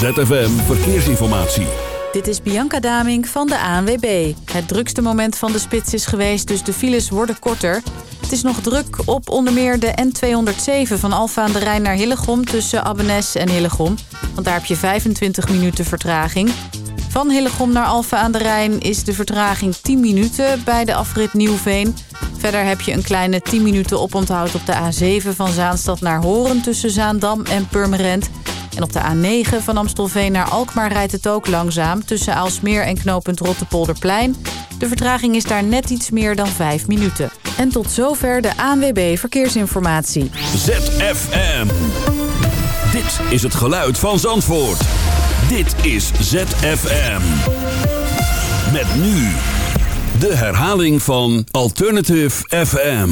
ZFM Verkeersinformatie. Dit is Bianca Daming van de ANWB. Het drukste moment van de spits is geweest, dus de files worden korter. Het is nog druk op onder meer de N207 van Alfa aan de Rijn naar Hillegom... tussen Abbenes en Hillegom. Want daar heb je 25 minuten vertraging. Van Hillegom naar Alfa aan de Rijn is de vertraging 10 minuten bij de afrit Nieuwveen. Verder heb je een kleine 10 minuten oponthoud op de A7 van Zaanstad naar Horen... tussen Zaandam en Purmerend... En op de A9 van Amstelveen naar Alkmaar rijdt het ook langzaam... tussen Aalsmeer en knooppunt Rottepolderplein. De vertraging is daar net iets meer dan 5 minuten. En tot zover de ANWB Verkeersinformatie. ZFM. Dit is het geluid van Zandvoort. Dit is ZFM. Met nu de herhaling van Alternative FM.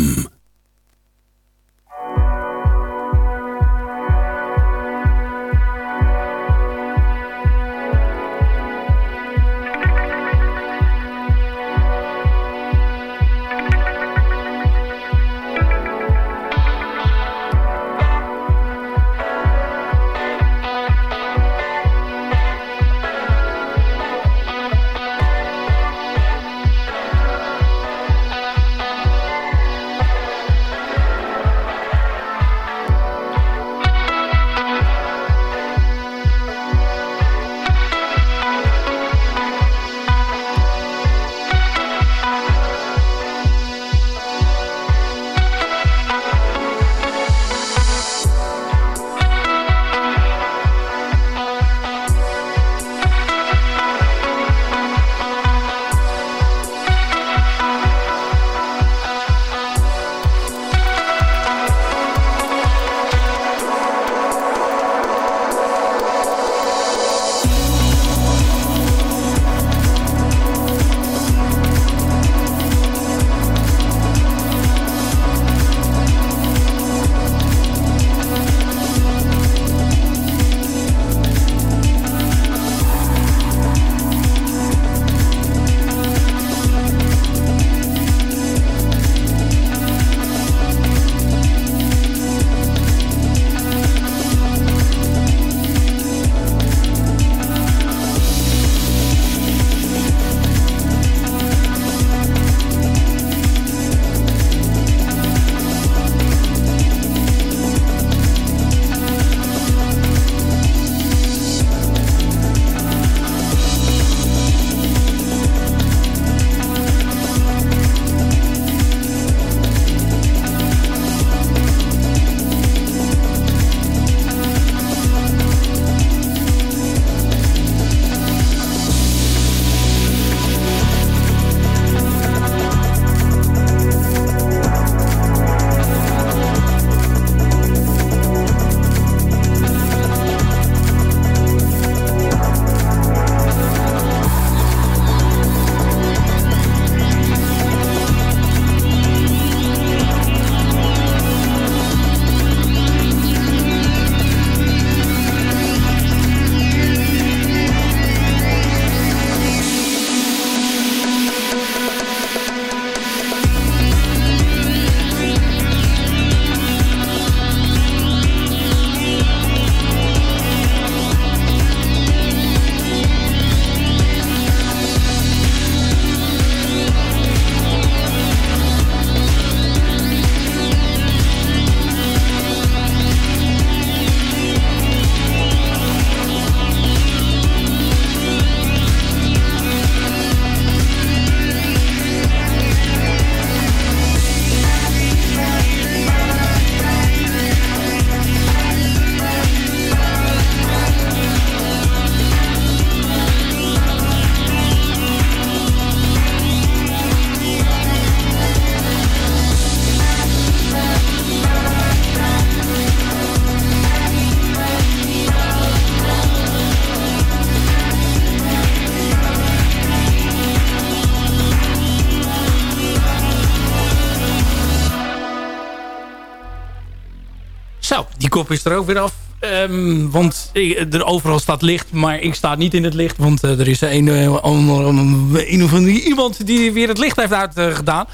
Die kop is er ook weer af. Um, want er overal staat licht, maar ik sta niet in het licht. Want uh, er is een, uh, een, iemand die weer het licht heeft uitgedaan.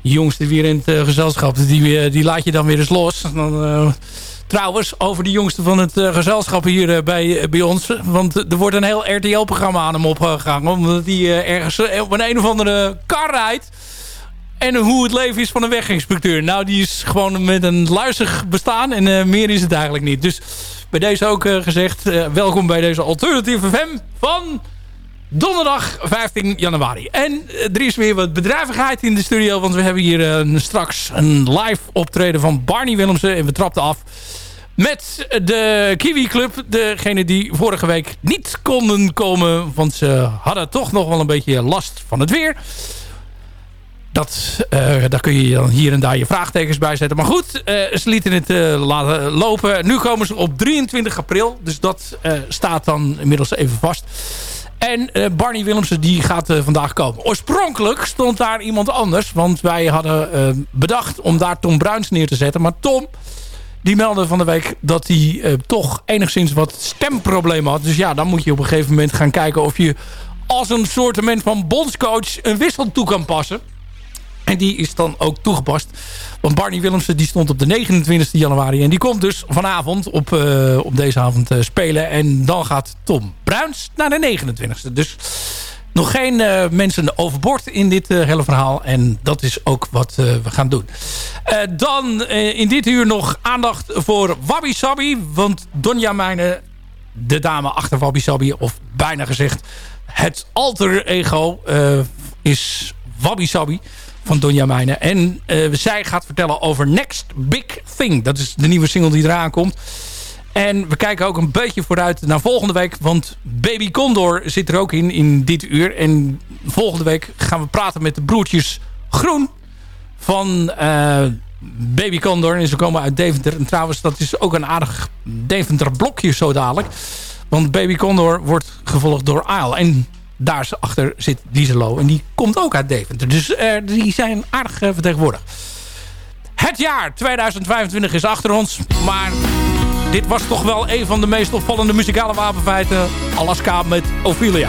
Jongste weer in het gezelschap, die, die laat je dan weer eens los. Dan, Trouwens, over de jongste van het gezelschap hier bij, bij ons. Want er wordt een heel RTL-programma aan hem opgehangen. Omdat hij ergens op een een of andere kar rijdt. En hoe het leven is van een weginspecteur. Nou, die is gewoon met een luizig bestaan. En meer is het eigenlijk niet. Dus bij deze ook gezegd. welkom bij deze Alternative FM van donderdag 15 januari. En er is weer wat bedrijvigheid in de studio. Want we hebben hier straks een live optreden van Barney Willemsen. En we trapten af met de Kiwi Club. Degene die vorige week niet konden komen. Want ze hadden toch nog wel een beetje last van het weer. Dat, uh, daar kun je dan hier en daar je vraagtekens bij zetten. Maar goed, uh, ze lieten het uh, laten lopen. Nu komen ze op 23 april. Dus dat staat dan inmiddels even vast. En Barney Willemsen die gaat vandaag komen. Oorspronkelijk stond daar iemand anders. Want wij hadden bedacht om daar Tom Bruins neer te zetten. Maar Tom die meldde van de week dat hij toch enigszins wat stemproblemen had. Dus ja, dan moet je op een gegeven moment gaan kijken of je als een soort van bondscoach een wissel toe kan passen. En die is dan ook toegepast. Want Barney Willemsen die stond op de 29 januari. En die komt dus vanavond op, uh, op deze avond uh, spelen. En dan gaat Tom Bruins naar de 29e. Dus nog geen uh, mensen overboord in dit hele verhaal. En dat is ook wat we gaan doen. dan in dit uur nog aandacht voor Wabi Sabi. Want Donja Mijne, de dame achter Wabi Sabi... of bijna gezegd het alter ego is Wabi Sabi van Donja Mijne. En zij gaat vertellen over Next Big Thing. Dat is de nieuwe single die eraan komt. En we kijken ook een beetje vooruit naar volgende week. Want Baby Condor zit er ook in, in dit uur. En volgende week gaan we praten met de broertjes Groen van uh, Baby Condor. En ze komen uit Deventer. En trouwens, dat is ook een aardig Deventer blokje zo dadelijk. Want Baby Condor wordt gevolgd door Aal. En daar achter zit Dieselo. En die komt ook uit Deventer. Dus uh, die zijn aardig uh, vertegenwoordigd. Het jaar 2025 is achter ons. Maar dit was toch wel een van de meest opvallende muzikale wapenfeiten. Alaska met Ophelia.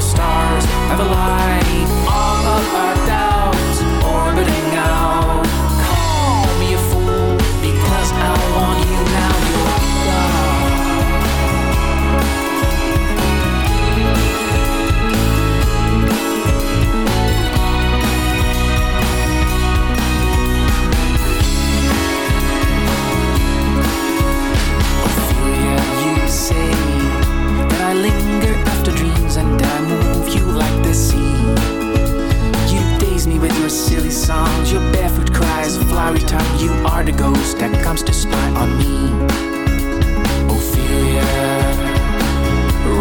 stars have a light. songs, your barefoot cries, a flowery tongue. You are the ghost that comes to spy on me. Ophelia,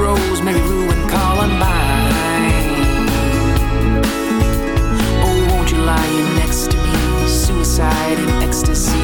Rosemary, Rue, and Columbine. Oh, won't you lie next to me? Suicide and ecstasy.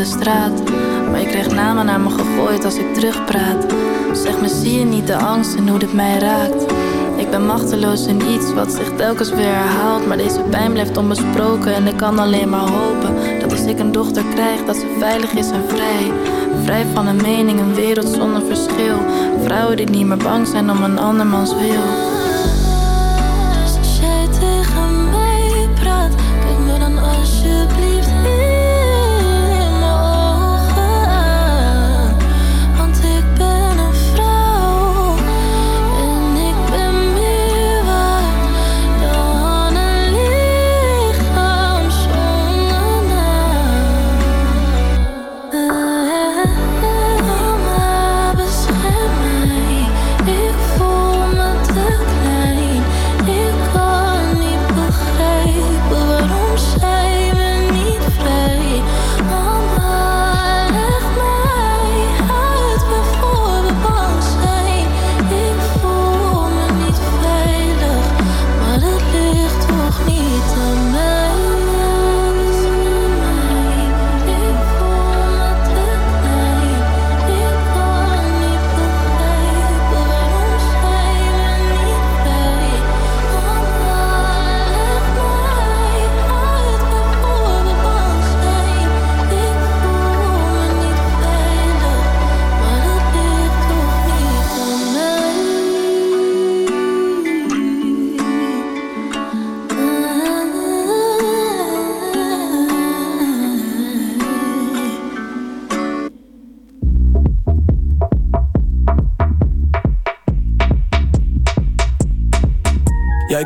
De straat. Maar je krijgt namen naar me gegooid als ik terugpraat. Zeg me, zie je niet de angst en hoe dit mij raakt? Ik ben machteloos in iets wat zich telkens weer herhaalt. Maar deze pijn blijft onbesproken en ik kan alleen maar hopen dat als ik een dochter krijg, dat ze veilig is en vrij. Vrij van een mening, een wereld zonder verschil. Vrouwen die niet meer bang zijn om een andermans wil.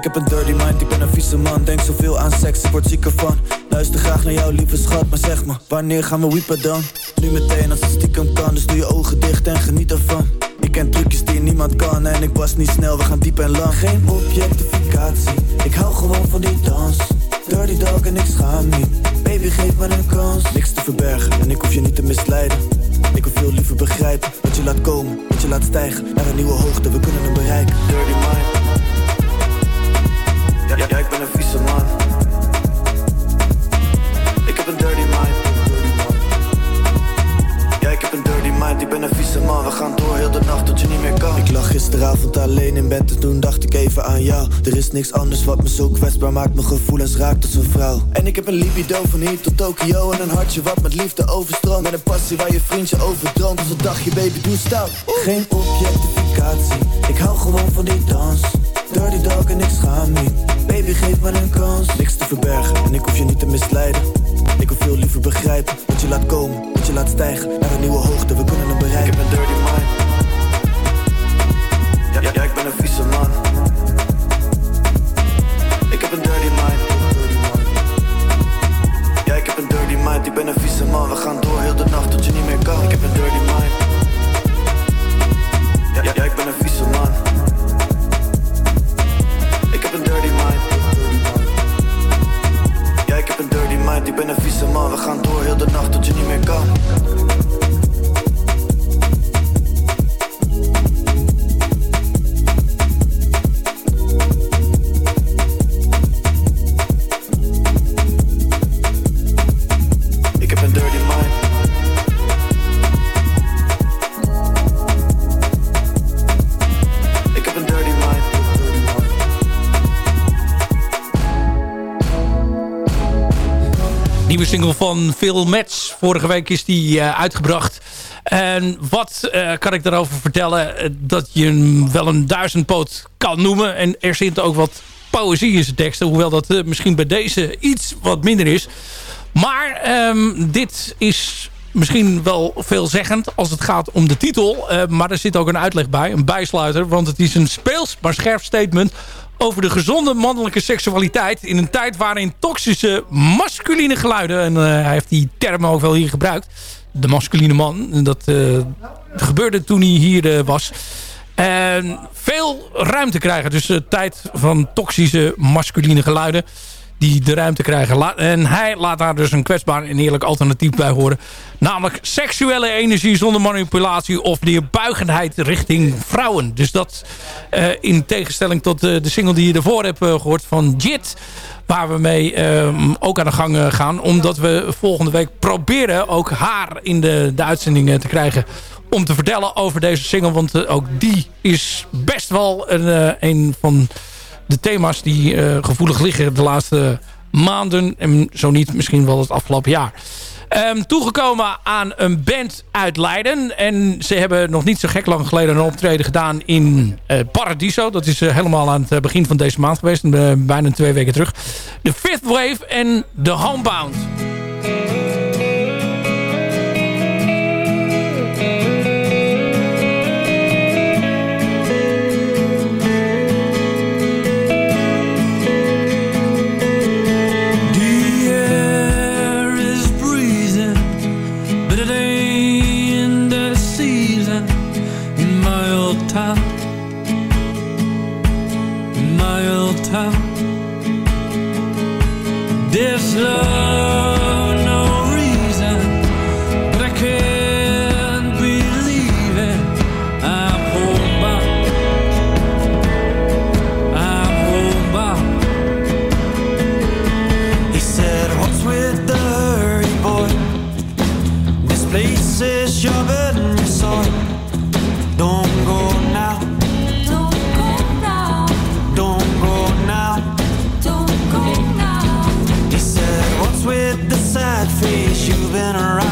Ik heb een dirty mind, ik ben een vieze man. Denk zoveel aan seks, ik word ziek ervan. Luister graag naar jou, lieve schat, maar zeg me Wanneer gaan we wiepen dan? Nu meteen als het stiekem kan, dus doe je ogen dicht en geniet ervan. Ik ken trucjes die niemand kan en ik was niet snel, we gaan diep en lang. Geen objectificatie, ik hou gewoon van die dans. Dirty dog en ik schaam niet. Baby geef me een kans. Niks te verbergen en ik hoef je niet te misleiden. Ik wil veel liever begrijpen Wat je laat komen, wat je laat stijgen. Naar een nieuwe hoogte, we kunnen hem bereiken. Dirty mind ja, ja, ik ben een vieze man. Ik heb een dirty mind. Ja, ik heb een dirty mind, ik ben een vieze man. We gaan door heel de nacht tot je niet meer kan. Ik lag gisteravond alleen in bed en toen dacht ik even aan jou. Er is niks anders wat me zo kwetsbaar maakt. Mijn gevoelens raakt als een vrouw. En ik heb een libido van hier tot Tokio. En een hartje wat met liefde overstroomt. En een passie waar je vriendje over droomt. Dus dacht je, baby, doe stout. Geen objectificatie, ik hou gewoon van die dans. Dirty dog en ik schaam niet. Baby geef maar een kans. Niks te verbergen en ik hoef je niet te misleiden. Ik wil veel liever begrijpen Wat je laat komen, wat je laat stijgen Naar een nieuwe hoogte, we kunnen hem bereiken. Ik heb een dirty mind. Ja, ik ben een vieze man. Ik heb een dirty mind. Ja, ik heb een dirty mind. Ik ben een vieze man. We gaan door heel de nacht tot je niet meer kan. Ik heb een dirty mind. Ja, ja ik ben een vieze man dirty mind. Ja, ik heb een dirty mind, ik ben een vieze man. We gaan door heel de nacht tot je niet meer kan. Single van Phil Metz. Vorige week is die uitgebracht. En wat kan ik daarover vertellen? dat je hem wel een duizendpoot kan noemen. En er zit ook wat poëzie in zijn teksten. Hoewel dat misschien bij deze iets wat minder is. Maar ehm, dit is misschien wel veelzeggend als het gaat om de titel. Maar er zit ook een uitleg bij, een bijsluiter. Want het is een speels maar scherp statement over de gezonde mannelijke seksualiteit... in een tijd waarin toxische masculine geluiden... en uh, hij heeft die term ook wel hier gebruikt... de masculine man, dat uh, gebeurde toen hij hier was... En veel ruimte krijgen. Dus de tijd van toxische masculine geluiden die de ruimte krijgen. En hij laat daar dus een kwetsbaar en eerlijk alternatief bij horen. Namelijk seksuele energie zonder manipulatie of neerbuigendheid richting vrouwen. Dus dat uh, in tegenstelling tot uh, de single die je ervoor hebt uh, gehoord van Jit. Waar we mee ook aan de gang gaan. Omdat we volgende week proberen ook haar in de, de uitzending te krijgen om te vertellen over deze single. Want ook die is best wel een, een van de thema's die uh, gevoelig liggen de laatste maanden. En zo niet misschien wel het afgelopen jaar. Um, toegekomen aan een band uit Leiden. En ze hebben nog niet zo gek lang geleden een optreden gedaan in uh, Paradiso. Dat is uh, helemaal aan het begin van deze maand geweest. bijna twee weken terug. De Fifth Wave en The Homebound. this love. sad face you've been around.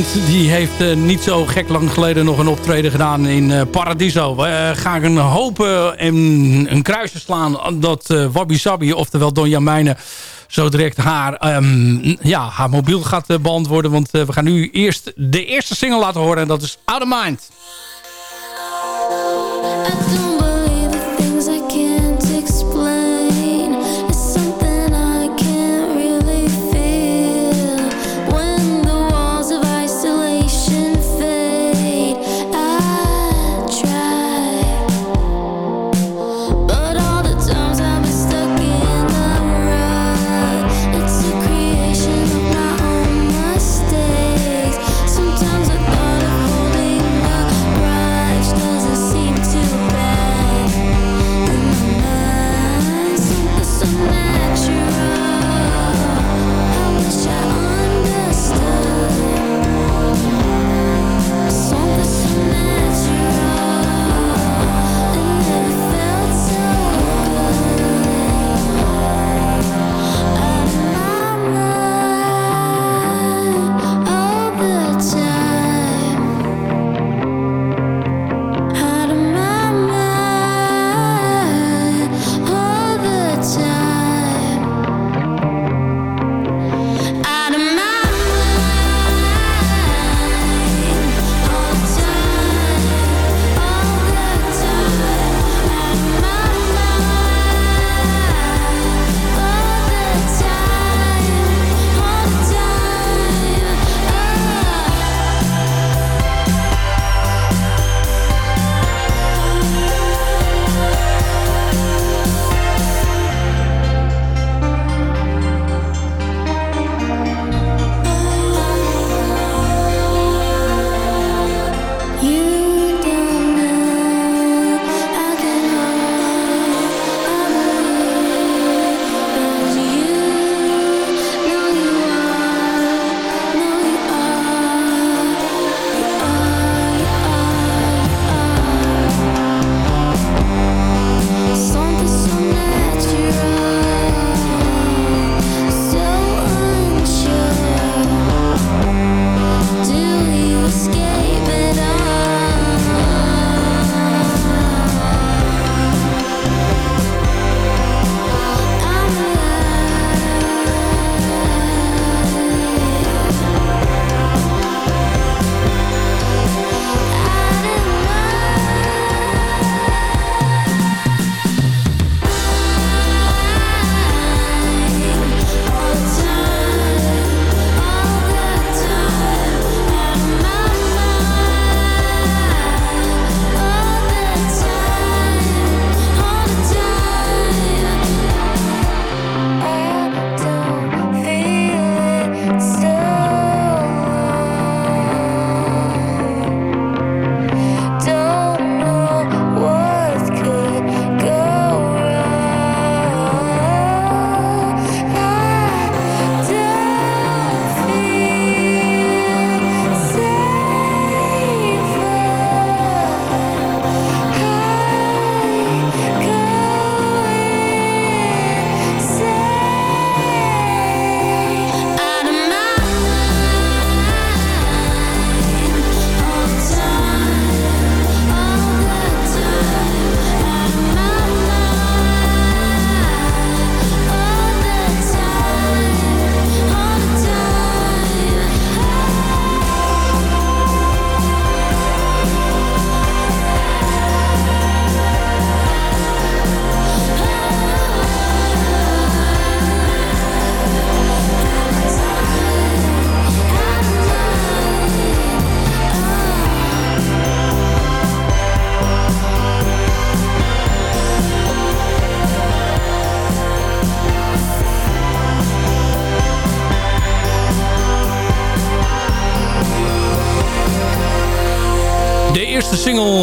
Die heeft uh, niet zo gek lang geleden nog een optreden gedaan in uh, Paradiso. We uh, gaan een hopen en een kruisje slaan dat Wabi Sabi, oftewel Donja Mijnen, zo direct haar, um, ja, haar mobiel gaat beantwoorden. Want we gaan nu eerst de eerste single laten horen en dat is Out of Mind.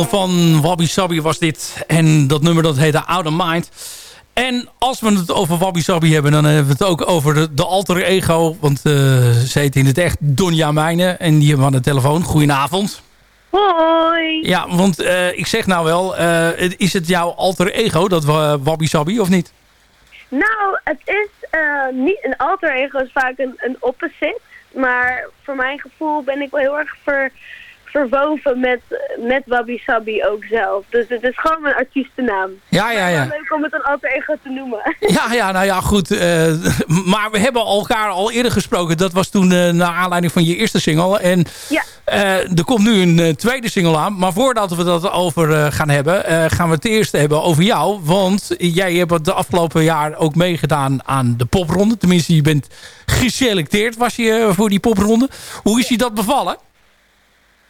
Van Wabi Sabi was dit. En dat nummer dat heette Out of Mind. En als we het over Wabi Sabi hebben... dan hebben we het ook over de, de alter ego. Want uh, ze heet in het echt Donja Mijnen. En die hebben we aan de telefoon. Goedenavond. Hoi. Ja, want uh, ik zeg nou wel... Uh, is het jouw alter ego, dat Wabi Sabi, of niet? Nou, het is niet een alter ego, is vaak een, een opposite. Maar voor mijn gevoel ben ik wel heel erg ver, verwoven met, met Wabi Sabi ook zelf. Dus het is gewoon mijn artiestennaam. Ja, ja, ja. Leuk om het een alter ego te noemen. Ja, ja, nou ja, goed. Uh, maar we hebben elkaar al eerder gesproken. Dat was toen uh, naar aanleiding van je eerste single. En ja. uh, er komt nu een tweede single aan. Maar voordat we dat over gaan hebben, gaan we het eerst hebben over jou. Want jij hebt het de afgelopen jaar ook meegedaan aan de popronde. Tenminste, je bent geselecteerd was je voor die popronde. Hoe is je dat bevallen?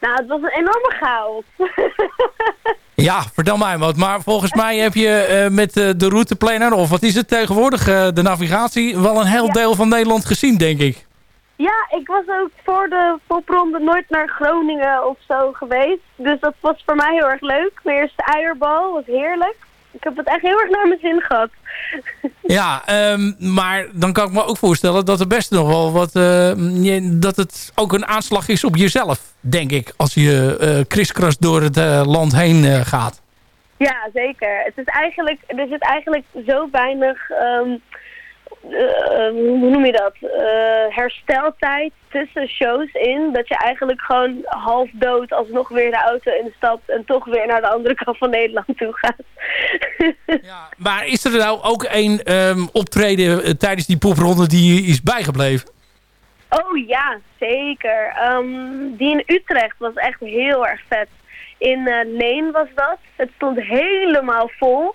Nou, het was een enorme chaos. ja, vertel mij wat. Maar volgens mij heb je uh, met uh, de routeplanner, of wat is het tegenwoordig, uh, de navigatie, wel een heel ja. deel van Nederland gezien, denk ik. Ja, ik was ook voor de popronde nooit naar Groningen of zo geweest. Dus dat was voor mij heel erg leuk. Mijn eerste eierbal was heerlijk. Ik heb het echt heel erg naar mijn zin gehad. Ja, um, maar dan kan ik me ook voorstellen dat er best nog wel wat... Uh, dat het ook een aanslag is op jezelf, denk ik. Als je uh, kriskras door het uh, land heen gaat. Ja, zeker. Het is eigenlijk, er zit eigenlijk zo weinig... Um, hoe noem je dat? hersteltijd tussen shows in. Dat je eigenlijk gewoon half dood alsnog weer de auto instapt. En toch weer naar de andere kant van Nederland toe gaat. ja, maar is er nou ook een um, optreden tijdens die popronde die is bijgebleven? Oh ja, zeker. Um, die in Utrecht was echt heel erg vet. In uh, Leen was dat. Het stond helemaal vol.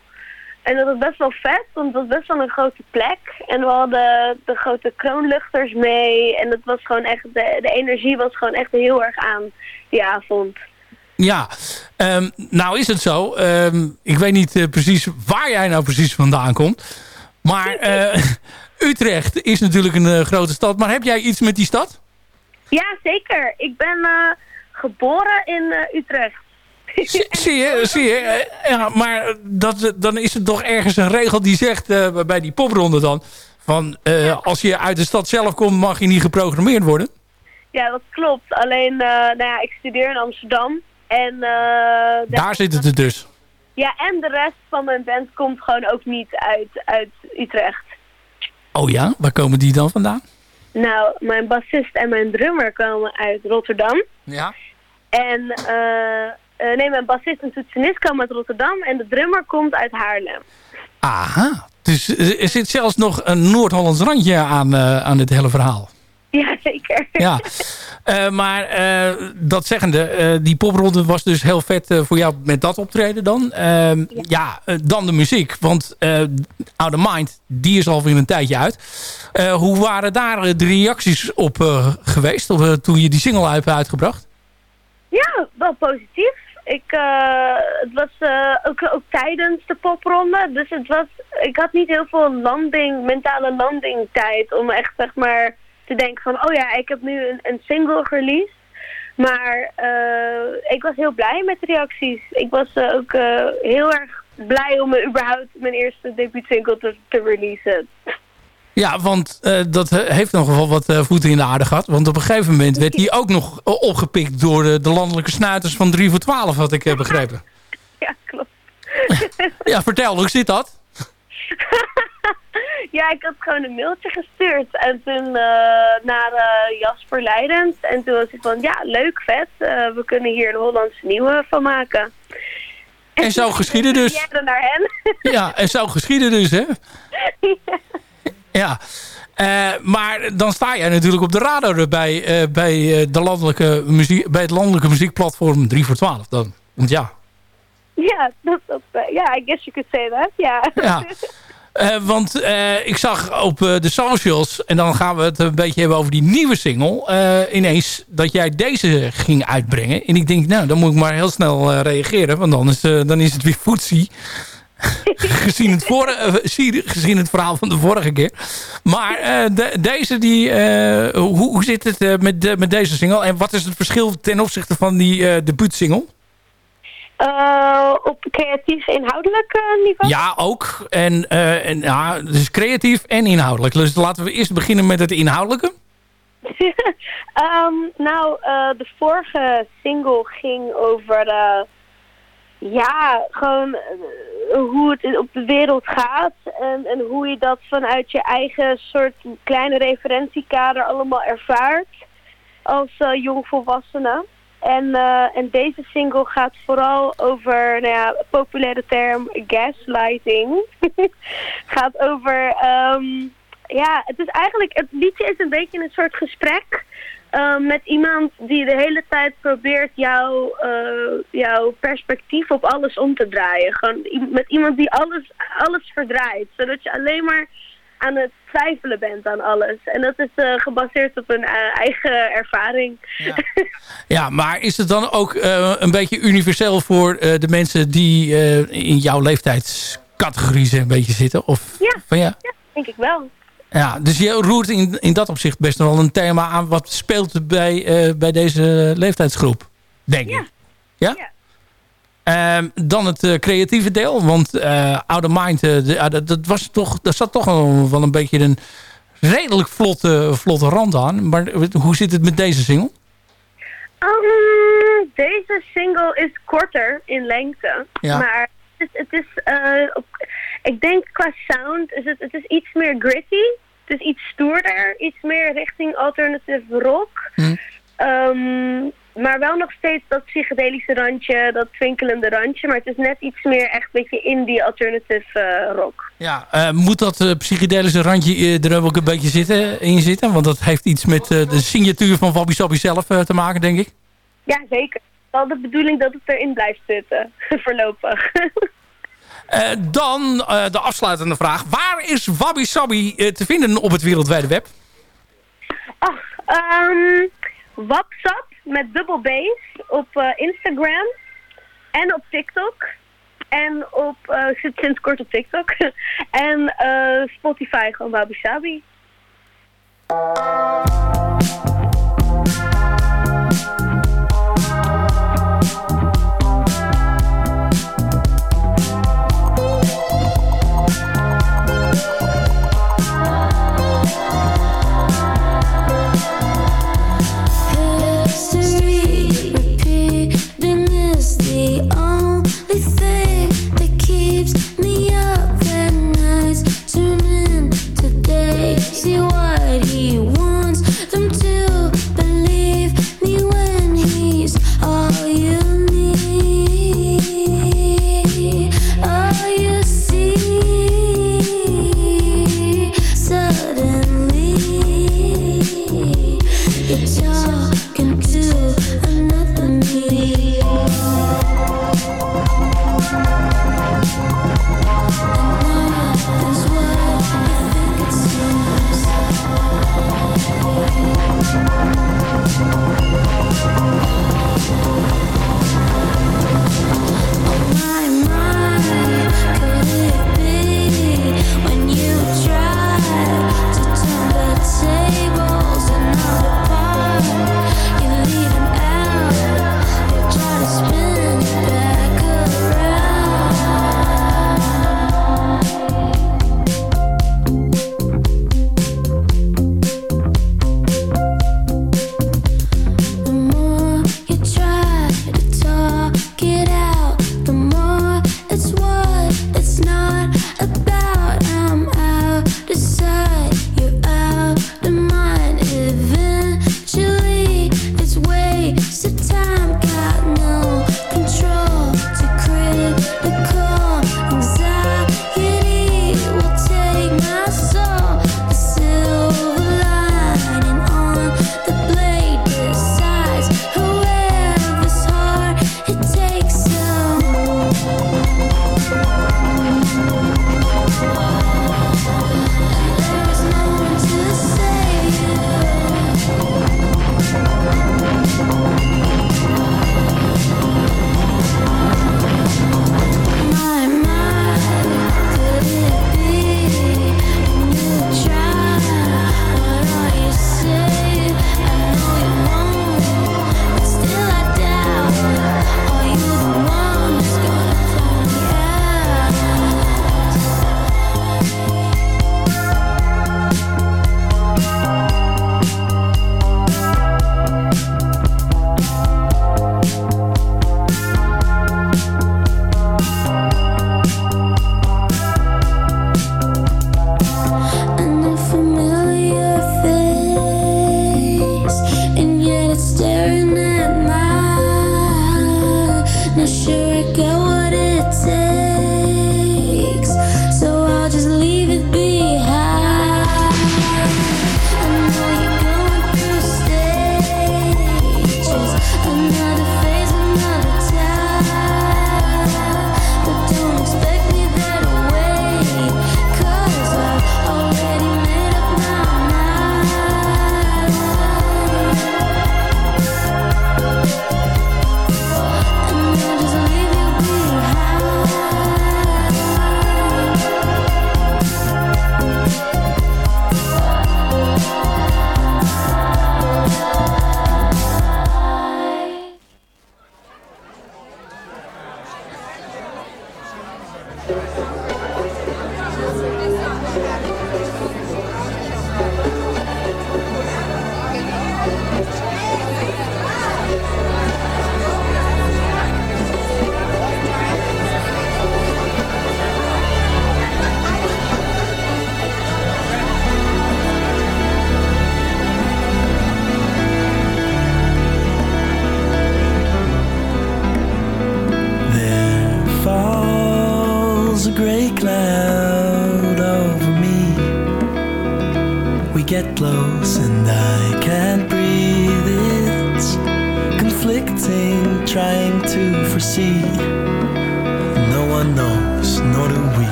En dat was best wel vet, want het was best wel een grote plek. En we hadden de grote kroonluchters mee. En het was gewoon echt, de, de energie was gewoon echt heel erg aan die avond. Ja, um, nou is het zo. Um, ik weet niet uh, precies waar jij nou precies vandaan komt. Maar uh, Utrecht is natuurlijk een uh, grote stad. Maar heb jij iets met die stad? Ja, zeker. Ik ben geboren in Utrecht. zie je, zie je. Ja, maar dat, dan is er toch ergens een regel die zegt uh, bij die popronde dan... van uh, als je uit de stad zelf komt mag je niet geprogrammeerd worden. Ja, dat klopt. Alleen, uh, nou ja, ik studeer in Amsterdam. En, Daar zit het er dus. Ja, en de rest van mijn band komt gewoon ook niet uit, uit Utrecht. Oh ja? Waar komen die dan vandaan? Nou, mijn bassist en mijn drummer komen uit Rotterdam. Ja. En... uh uh, nee, mijn bassist en toetsenist komen uit Rotterdam en de drummer komt uit Haarlem. Aha, dus er zit zelfs nog een Noord-Hollands randje aan, uh, aan dit hele verhaal. Ja, zeker. Ja, uh, maar dat zeggende, die popronde was dus heel vet voor jou met dat optreden dan. Ehm, ja, ja dan de muziek, want Out of Mind, die is alweer een tijdje uit. hoe waren daar de reacties op geweest toen je die single hebt uitgebracht? Ja, wel positief ik, uh, het was uh, ook, ook tijdens de popronde. Dus het was, ik had niet heel veel landing, mentale landingtijd om echt zeg maar te denken van, oh ja, ik heb nu een, een single release. Maar uh, ik was heel blij met de reacties. Ik was ook heel erg blij om überhaupt mijn eerste debuutsingle te, te releasen. Ja, want uh, dat heeft nog wel wat uh, voeten in de aarde gehad. Want op een gegeven moment werd hij ook nog opgepikt door de, de landelijke snuiters van 3 voor 12, had ik uh, begrepen. Ja, klopt. ja, vertel, hoe zit dat? ja, ik had gewoon een mailtje gestuurd. En toen naar Jasper Leidens. En toen was ik van, ja, leuk, vet. we kunnen hier een Hollandse nieuwe van maken. En, en zo geschieden dus. naar hen. ja, en zo geschieden dus, hè? ja. Ja, uh, maar dan sta jij natuurlijk op de radar bij, uh, bij, de landelijke muziek, bij het landelijke muziekplatform 3 voor 12 dan. Want ja. Ja, dat, dat, ja, I guess you could say that, ja. ja. Uh, want ik zag op de socials, en dan gaan we het een beetje hebben over die nieuwe single, ineens dat jij deze ging uitbrengen. En ik denk, nou, dan moet ik maar heel snel reageren, want dan is, dan is het weer voetzie. gezien, het vorige, eh, gezien het verhaal van de vorige keer. Maar uh, de, deze, die, uh, hoe, hoe zit het uh, met, de, met deze single? En wat is het verschil ten opzichte van die debuutsingle? op creatief inhoudelijk niveau? Ja, ook. En, en ja, dus creatief en inhoudelijk. Dus laten we eerst beginnen met het inhoudelijke. um, nou, de vorige single ging over ja, gewoon hoe het op de wereld gaat en, en hoe je dat vanuit je eigen soort kleine referentiekader allemaal ervaart als uh, jongvolwassene. En, uh, en deze single gaat vooral over, nou ja, populaire term gaslighting. gaat over, um, ja, het is eigenlijk, het liedje is een beetje een soort gesprek uh, met iemand die de hele tijd probeert jouw, uh, jouw perspectief op alles om te draaien. Gewoon met iemand die alles, alles verdraait, zodat je alleen maar aan het twijfelen bent aan alles. En dat is uh, gebaseerd op een uh, eigen ervaring. Ja. ja. maar is het dan ook een beetje universeel voor de mensen die in jouw leeftijdscategorie een beetje zitten? Of, ja, van, ja? ja, denk ik wel. Ja, dus je roert in, in dat opzicht best wel een thema aan... wat speelt bij, bij deze leeftijdsgroep, denk ja. ik. Ja? ja. Uh, dan het uh, creatieve deel. Want uh, Outer Mind, uh, dat, dat, was toch, dat zat toch wel, wel een beetje een redelijk vlotte, vlotte rand aan. Maar hoe zit het met deze single? Um, deze single is korter in lengte. Ja. Maar het is, het is ik denk qua sound, is het, het is iets meer gritty. Het is iets stoerder, iets meer richting alternative rock. Hm. Um, maar wel nog steeds dat psychedelische randje, dat twinkelende randje. Maar het is net iets meer echt een beetje indie alternative uh, rock. Ja, uh, moet dat uh, psychedelische randje er ook een beetje zitten, in zitten? Want dat heeft iets met de signatuur van Wabi Sabi zelf te maken, denk ik. Ja, zeker. Wel de bedoeling dat het erin blijft zitten, voorlopig. dan de afsluitende vraag. Waar is Wabi Sabi te vinden op het wereldwijde web? Ach, um, WhatsApp met dubbel B's op Instagram en op TikTok. En op, zit sinds kort op TikTok. en Spotify gewoon Wabi Sabi.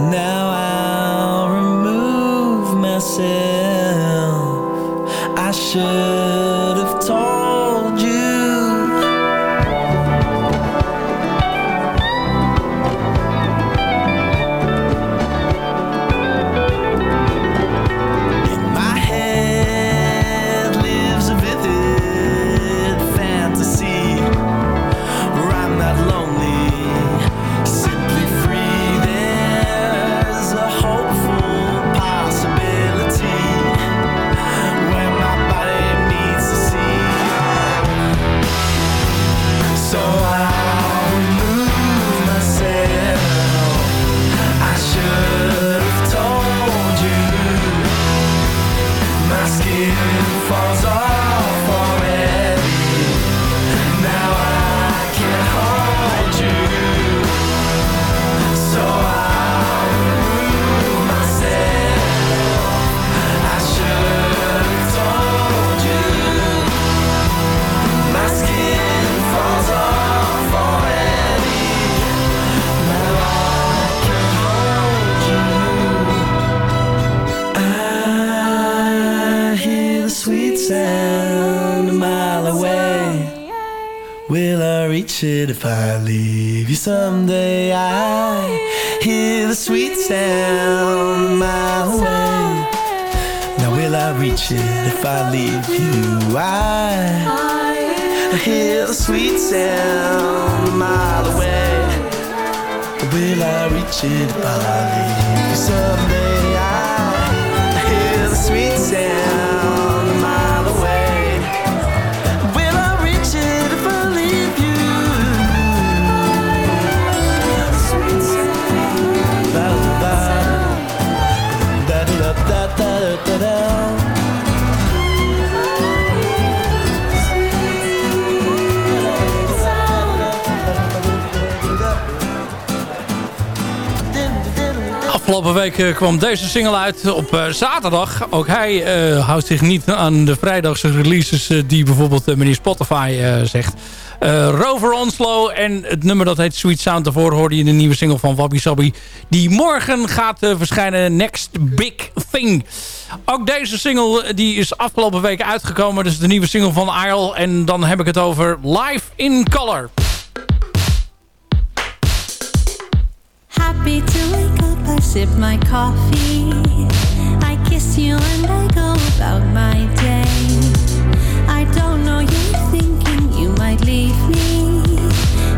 Now I'll remove myself. I should Reach it if I leave you someday? I hear the sweet sound mile away. Now will I reach it if I leave you? I hear the sweet sound a mile away. Will I reach it if I leave you someday? Eh, kwam deze single uit op eh, zaterdag. Ook hij eh, houdt zich niet aan de vrijdagse releases die bijvoorbeeld meneer Spotify zegt. Rover Onslow en het nummer dat heet Sweet Sound. Daarvoor hoorde je de nieuwe single van Wabi Sabi. Die morgen gaat verschijnen. Next Big Thing. Ook deze single die is afgelopen week uitgekomen. Dus de nieuwe single van Isle. En dan heb ik het over Live in Color. Happy to sip my coffee. I kiss you and I go about my day. I don't know you're thinking you might leave me.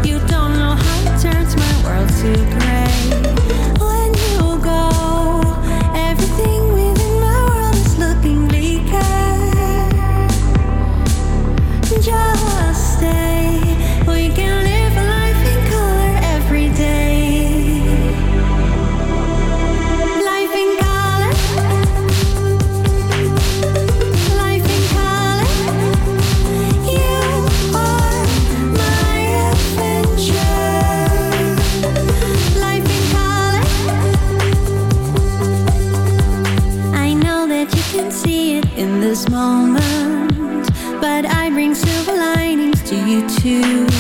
You don't know how it turns my world to gray. This moment, but I bring silver linings to you too.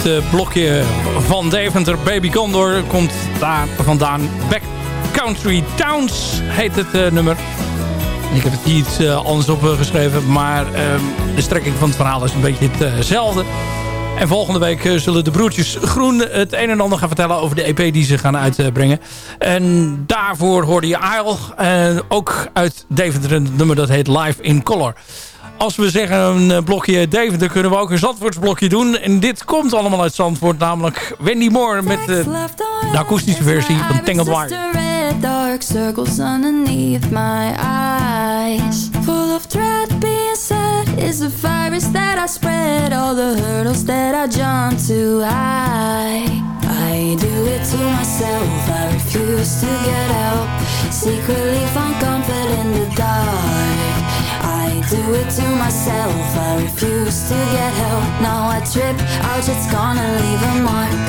Het uh, blokje van Deventer, Baby Condor, komt daar vandaan. Back Country Towns heet het uh, nummer. Ik heb het hier iets uh, anders opgeschreven, maar ehm, de strekking van het verhaal is een beetje hetzelfde. En volgende week zullen de broertjes Groen het een en ander gaan vertellen over de EP die ze gaan uitbrengen. En daarvoor hoorde je Isle, ook uit Deventer een nummer dat heet Live in Color als we zeggen een eh, blokje Deventer... kunnen we ook een Zandvoortsblokje doen. En dit komt allemaal uit Zandvoort. Namelijk Wendy Moore met de, de akoestische versie van Tangled Wire. dark circles underneath my eyes Full of dread being said Is the virus that I spread All the hurdles that I jump too high I do it to myself I refuse to get help Secretly find do it to myself. I refuse to get help. Now I trip out, it's gonna leave a mark.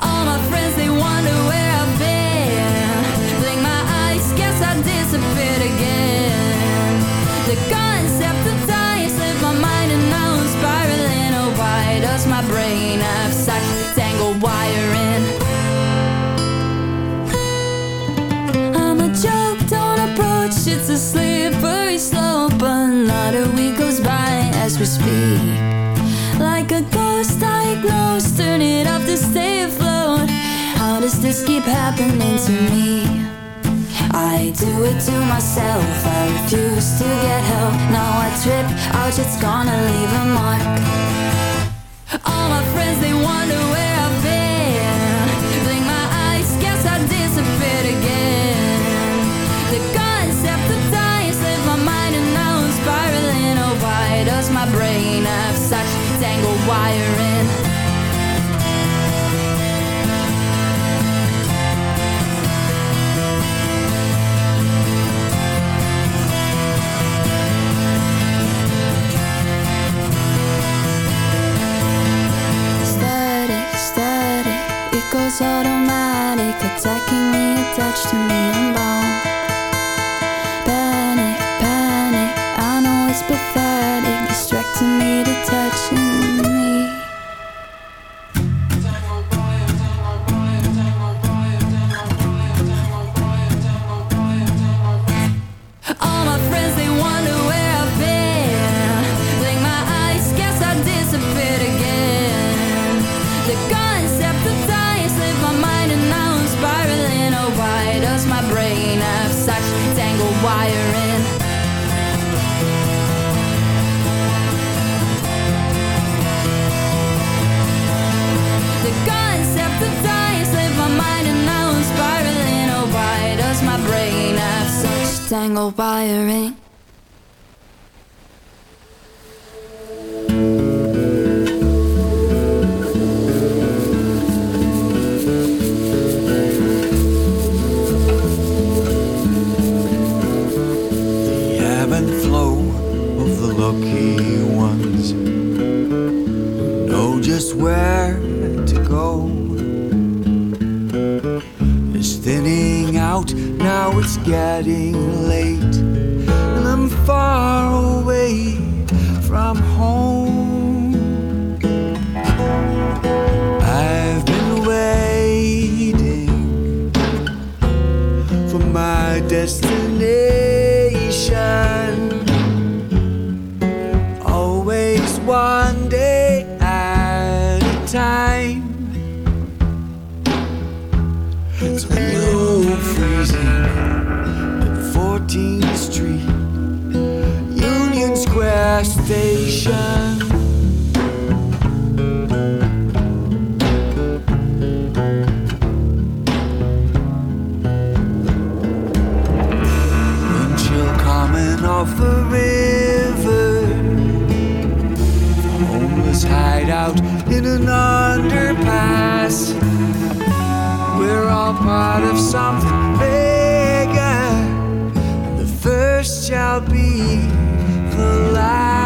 All my friends, they wonder where I've been. Blink my eyes, guess I disappeared speak. Like a ghost diagnosed, turn it off to stay afloat. How does this keep happening to me? I do it to myself, I refuse to get help. Now I trip out, it's gonna leave a mark. All my friends, they wonder where such tangled wiring? Static, static, it goes automatic Attacking me, attached to me, I'm bound. Panic, panic, I know it's pathetic Distracting me, to touching such tangled hideout in an underpass. We're all part of something bigger. The first shall be the last.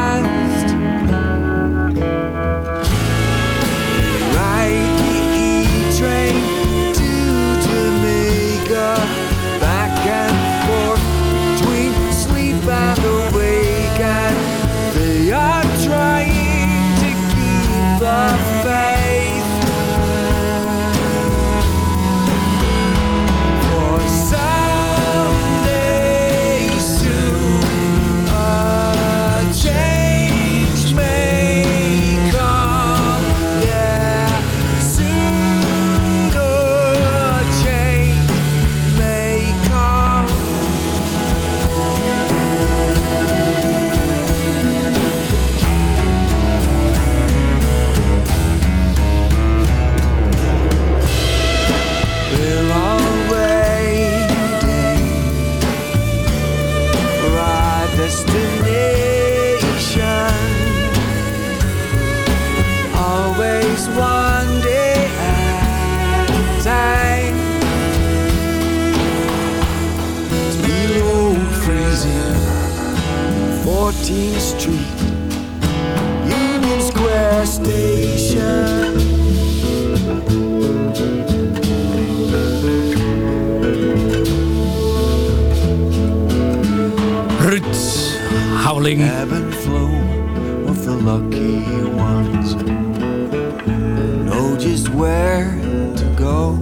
Go.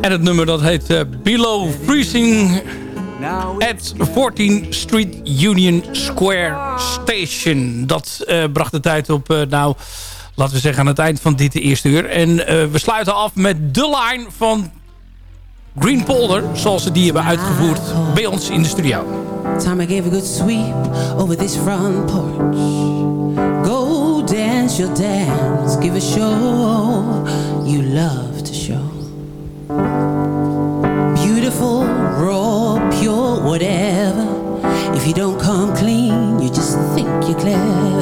En het nummer dat heet eh, Below Freezing at 14th Street Union Square Station. Dat eh, bracht de tijd op, eh, nou, laten we zeggen aan het eind van dit eerste uur. En we sluiten af met de line van Green Polder, zoals ze die hebben uitgevoerd bij ons in de studio. Time I gave a good sweep over this front porch. Go dance your dance, give a show you love to show. Beautiful, raw, pure, whatever. If you don't come clean, you just think you're clever.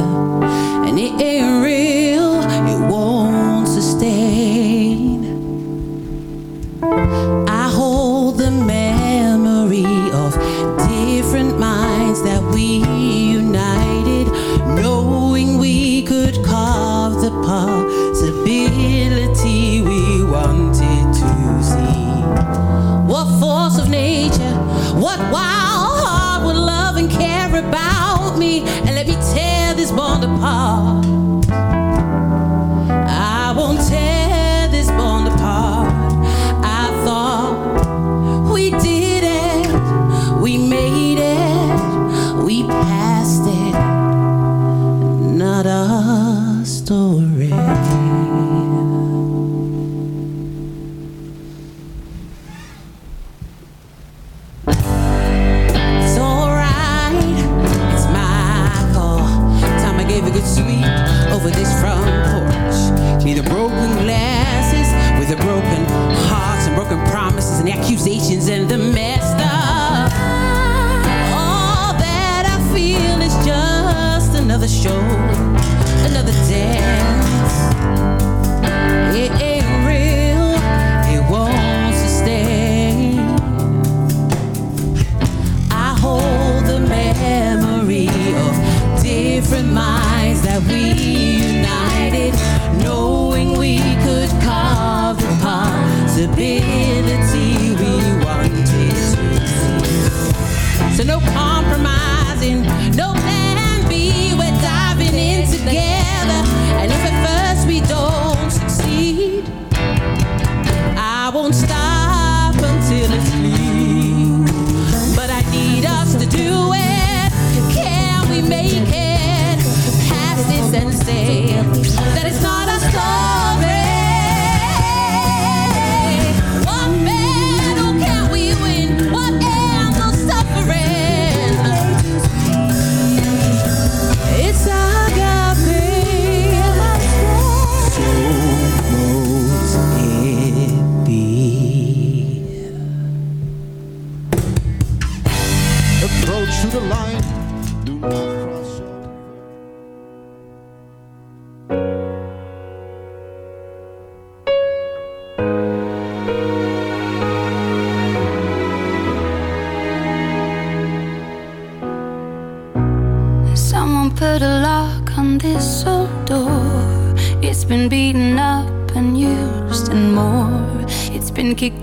what? Why? Another show, another dance. It